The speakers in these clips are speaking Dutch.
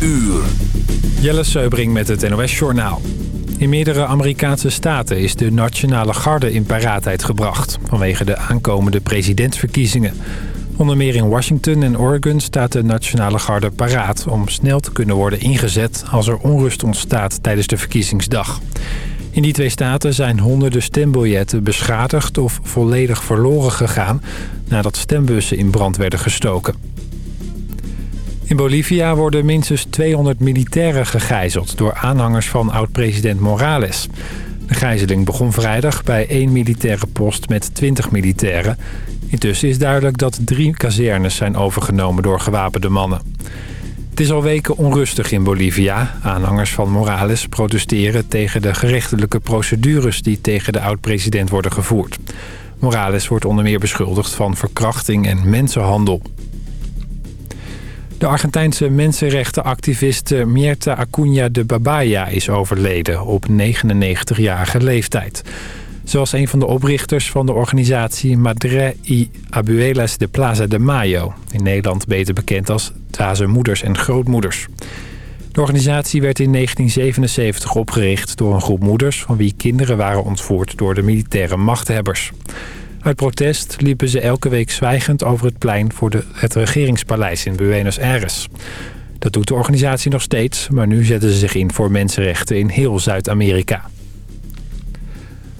uur. Jelle Seubring met het NOS Journaal. In meerdere Amerikaanse staten is de nationale garde in paraatheid gebracht... vanwege de aankomende presidentsverkiezingen. Onder meer in Washington en Oregon staat de nationale garde paraat... om snel te kunnen worden ingezet als er onrust ontstaat tijdens de verkiezingsdag. In die twee staten zijn honderden stembiljetten beschadigd of volledig verloren gegaan... nadat stembussen in brand werden gestoken. In Bolivia worden minstens 200 militairen gegijzeld... door aanhangers van oud-president Morales. De gijzeling begon vrijdag bij één militaire post met 20 militairen. Intussen is duidelijk dat drie kazernes zijn overgenomen door gewapende mannen. Het is al weken onrustig in Bolivia. Aanhangers van Morales protesteren tegen de gerechtelijke procedures... die tegen de oud-president worden gevoerd. Morales wordt onder meer beschuldigd van verkrachting en mensenhandel. De Argentijnse mensenrechtenactiviste Mierta Acuña de Babaya is overleden op 99-jarige leeftijd. Ze was een van de oprichters van de organisatie Madre y Abuelas de Plaza de Mayo. In Nederland beter bekend als Dwaze Moeders en Grootmoeders. De organisatie werd in 1977 opgericht door een groep moeders... van wie kinderen waren ontvoerd door de militaire machthebbers. Uit protest liepen ze elke week zwijgend over het plein voor de, het regeringspaleis in Buenos Aires. Dat doet de organisatie nog steeds, maar nu zetten ze zich in voor mensenrechten in heel Zuid-Amerika.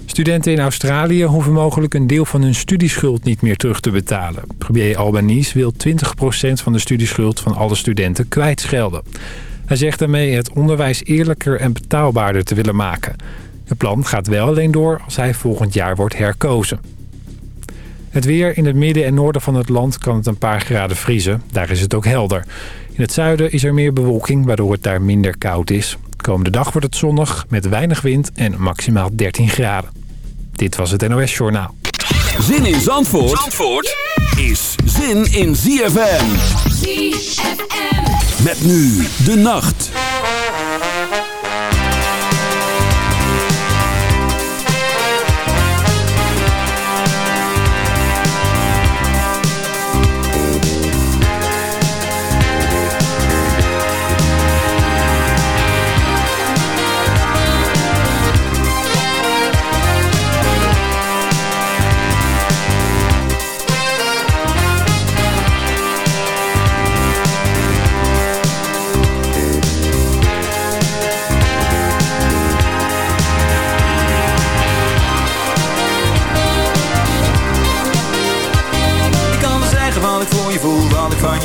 Studenten in Australië hoeven mogelijk een deel van hun studieschuld niet meer terug te betalen. Premier Albanese wil 20% van de studieschuld van alle studenten kwijtschelden. Hij zegt daarmee het onderwijs eerlijker en betaalbaarder te willen maken. Het plan gaat wel alleen door als hij volgend jaar wordt herkozen. Het weer in het midden en noorden van het land kan het een paar graden vriezen. Daar is het ook helder. In het zuiden is er meer bewolking, waardoor het daar minder koud is. De komende dag wordt het zonnig, met weinig wind en maximaal 13 graden. Dit was het NOS Journaal. Zin in Zandvoort, Zandvoort is zin in ZFM. ZFM. Met nu de nacht.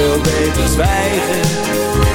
veel beter zwijgen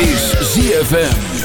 is ZFM.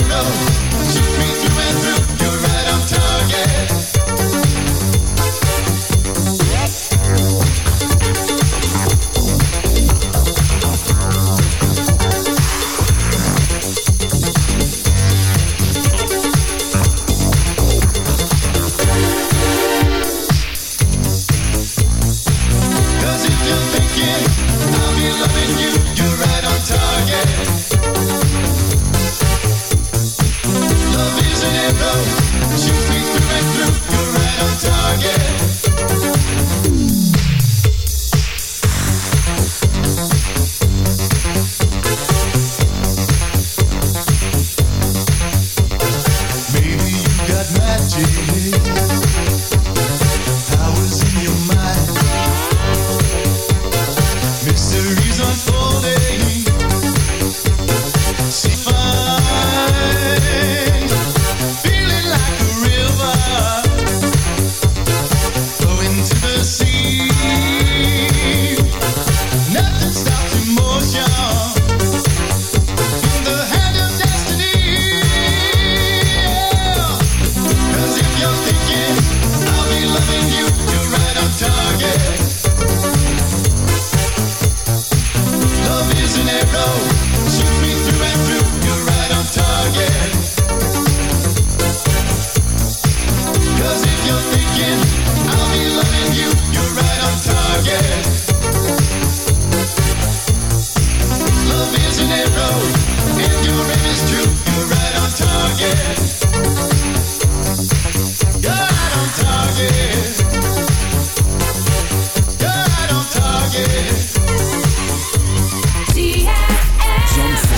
love. To me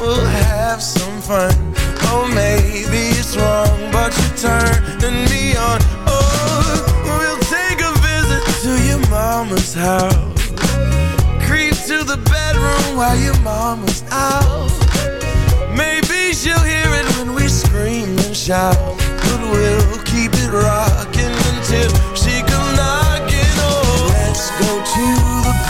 we'll have some fun. Oh, maybe it's wrong, but you're turning me on. Oh, we'll take a visit to your mama's house. Creep to the bedroom while your mama's out. Maybe she'll hear it when we scream and shout. But we'll keep it rocking until she comes knocking. Oh, let's go to the